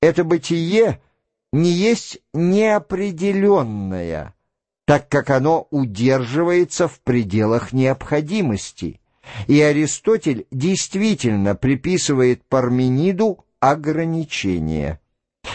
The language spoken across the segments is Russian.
Это бытие не есть неопределенное, так как оно удерживается в пределах необходимости. И Аристотель действительно приписывает Пармениду ограничение.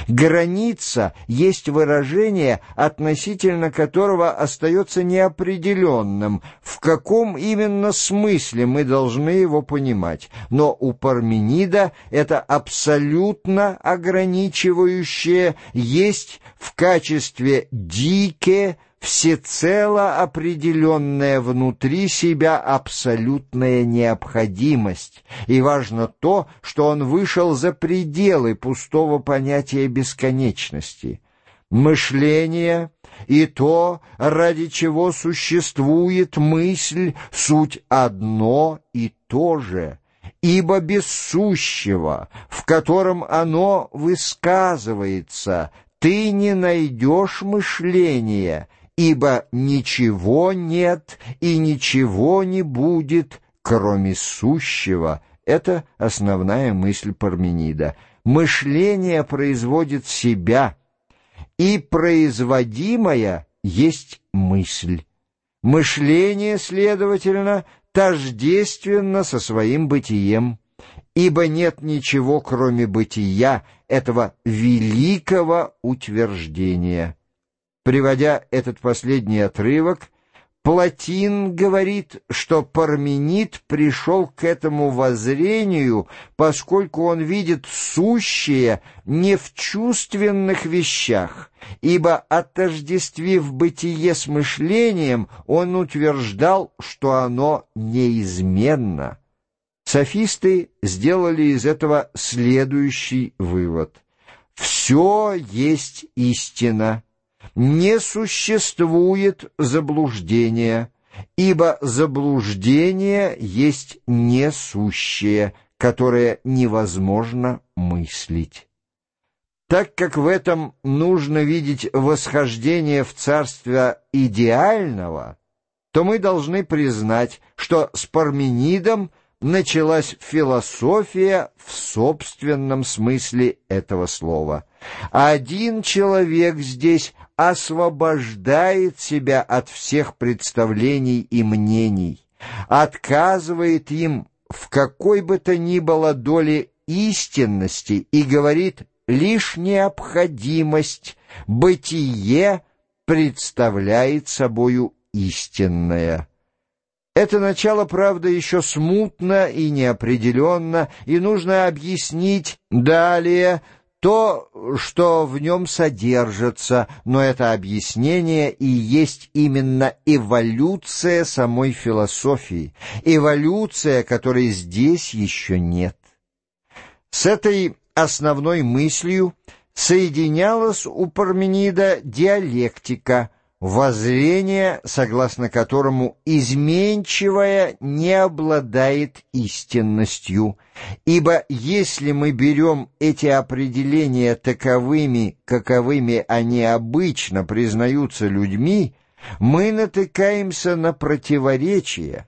Граница есть выражение, относительно которого остается неопределенным, в каком именно смысле мы должны его понимать. Но у Парменида это абсолютно ограничивающее есть в качестве «дике», всецело определенная внутри себя абсолютная необходимость, и важно то, что он вышел за пределы пустого понятия бесконечности. Мышление и то, ради чего существует мысль, суть одно и то же — ибо без сущего, в котором оно высказывается, ты не найдешь мышления, ибо ничего нет и ничего не будет, кроме сущего. Это основная мысль Парменида. Мышление производит себя, и производимая есть мысль. Мышление, следовательно, тождественно со своим бытием, ибо нет ничего, кроме бытия, этого великого утверждения. Приводя этот последний отрывок, Платин говорит, что Парменид пришел к этому воззрению, поскольку он видит сущее не в чувственных вещах, ибо, отождествив бытие с мышлением, он утверждал, что оно неизменно. Софисты сделали из этого следующий вывод. «Все есть истина» не существует заблуждения, ибо заблуждение есть несущее, которое невозможно мыслить. Так как в этом нужно видеть восхождение в царство идеального, то мы должны признать, что с Парменидом началась философия в собственном смысле этого слова. Один человек здесь освобождает себя от всех представлений и мнений, отказывает им в какой бы то ни было доле истинности и говорит лишь необходимость, бытие представляет собою истинное. Это начало, правда, еще смутно и неопределенно, и нужно объяснить далее то, что в нем содержится, но это объяснение и есть именно эволюция самой философии, эволюция, которой здесь еще нет. С этой основной мыслью соединялась у Парменида диалектика, воззрение, согласно которому изменчивое не обладает истинностью, ибо если мы берем эти определения таковыми, каковыми они обычно признаются людьми, мы натыкаемся на противоречия.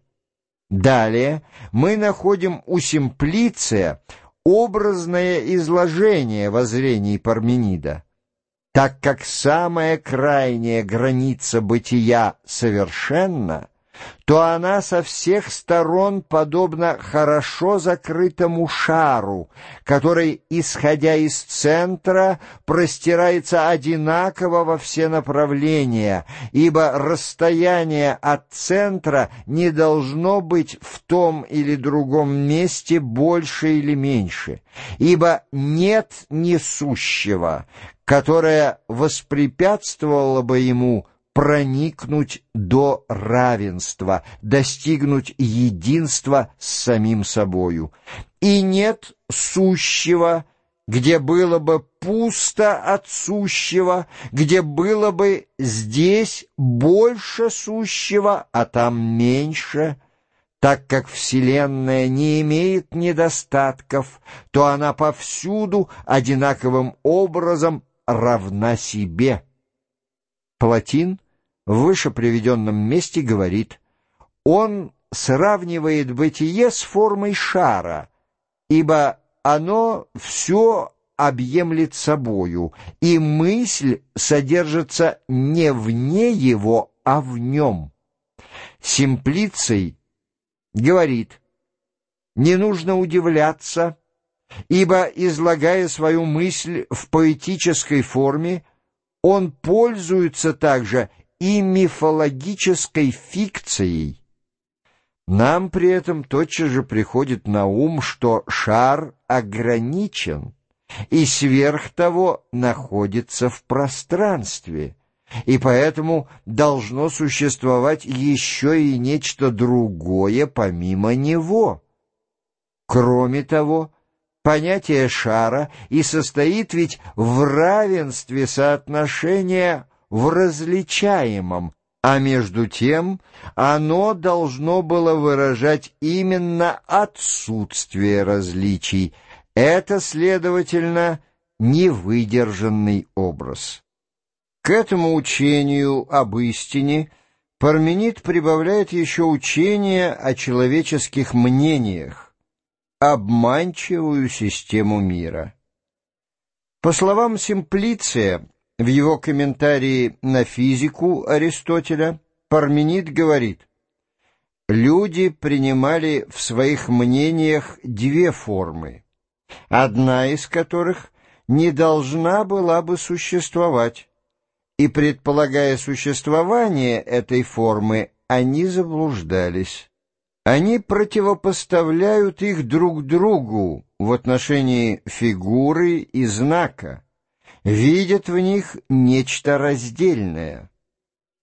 Далее мы находим у Симплиция образное изложение воззрений Парменида так как самая крайняя граница бытия совершенна, то она со всех сторон подобна хорошо закрытому шару, который, исходя из центра, простирается одинаково во все направления, ибо расстояние от центра не должно быть в том или другом месте больше или меньше, ибо нет несущего, которое воспрепятствовало бы ему проникнуть до равенства, достигнуть единства с самим собою. И нет сущего, где было бы пусто от сущего, где было бы здесь больше сущего, а там меньше. Так как Вселенная не имеет недостатков, то она повсюду одинаковым образом равна себе. Платин в выше приведенном месте говорит, он сравнивает бытие с формой шара, ибо оно все объемлет собою, и мысль содержится не вне его, а в нем. Симплиций говорит, не нужно удивляться, ибо, излагая свою мысль в поэтической форме, он пользуется также и мифологической фикцией. Нам при этом тотчас же приходит на ум, что шар ограничен и сверх того находится в пространстве, и поэтому должно существовать еще и нечто другое помимо него. Кроме того, понятие шара и состоит ведь в равенстве соотношения в различаемом, а между тем оно должно было выражать именно отсутствие различий. Это, следовательно, невыдержанный образ. К этому учению об истине Парменид прибавляет еще учение о человеческих мнениях, обманчивую систему мира. По словам Симплиция, в его комментарии на физику Аристотеля Парменид говорит, «Люди принимали в своих мнениях две формы, одна из которых не должна была бы существовать, и, предполагая существование этой формы, они заблуждались. Они противопоставляют их друг другу в отношении фигуры и знака, видят в них нечто раздельное.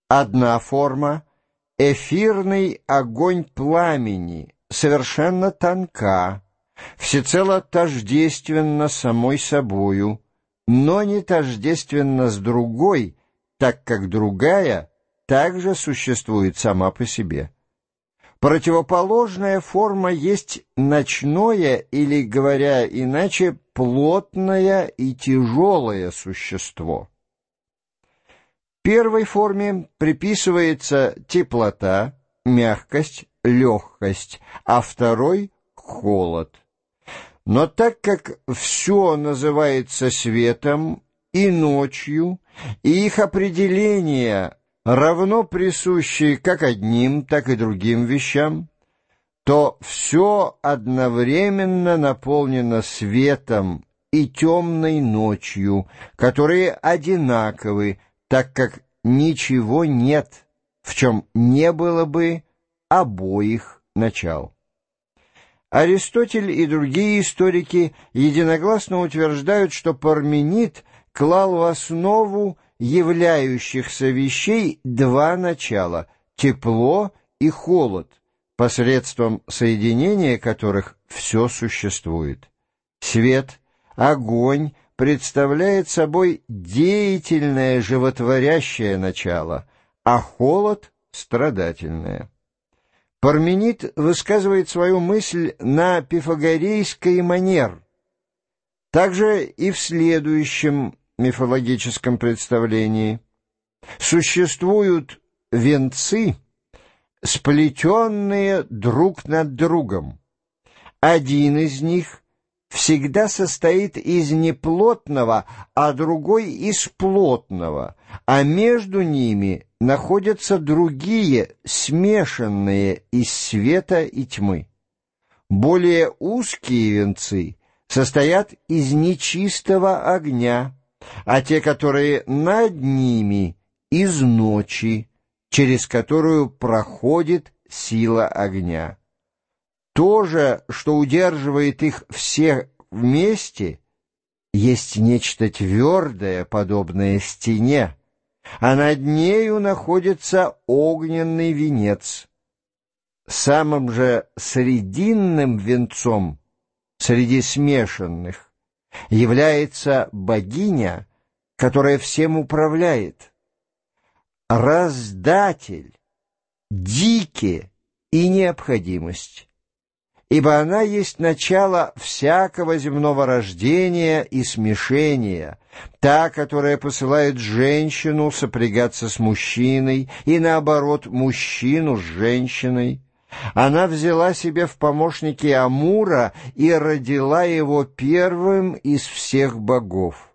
Одна форма — эфирный огонь пламени, совершенно тонка, всецело тождественна самой собою, но не тождественна с другой, так как другая также существует сама по себе. Противоположная форма есть ночное или, говоря иначе, плотное и тяжелое существо. Первой форме приписывается теплота, мягкость, легкость, а второй — холод. Но так как все называется светом и ночью, и их определение равно присущие как одним, так и другим вещам, то все одновременно наполнено светом и темной ночью, которые одинаковы, так как ничего нет, в чем не было бы обоих начал. Аристотель и другие историки единогласно утверждают, что Парменид клал в основу являющихся вещей два начала — тепло и холод, посредством соединения которых все существует. Свет, огонь представляет собой деятельное животворящее начало, а холод — страдательное. Парменид высказывает свою мысль на пифагорейской манер. Также и в следующем мифологическом представлении. Существуют венцы, сплетенные друг над другом. Один из них всегда состоит из неплотного, а другой из плотного, а между ними находятся другие, смешанные из света и тьмы. Более узкие венцы состоят из нечистого огня, а те, которые над ними, из ночи, через которую проходит сила огня. То же, что удерживает их всех вместе, есть нечто твердое, подобное стене, а над нею находится огненный венец. Самым же срединным венцом среди смешанных является богиня, которая всем управляет, раздатель, дики и необходимость, ибо она есть начало всякого земного рождения и смешения, та, которая посылает женщину сопрягаться с мужчиной и, наоборот, мужчину с женщиной, Она взяла себе в помощники Амура и родила его первым из всех богов.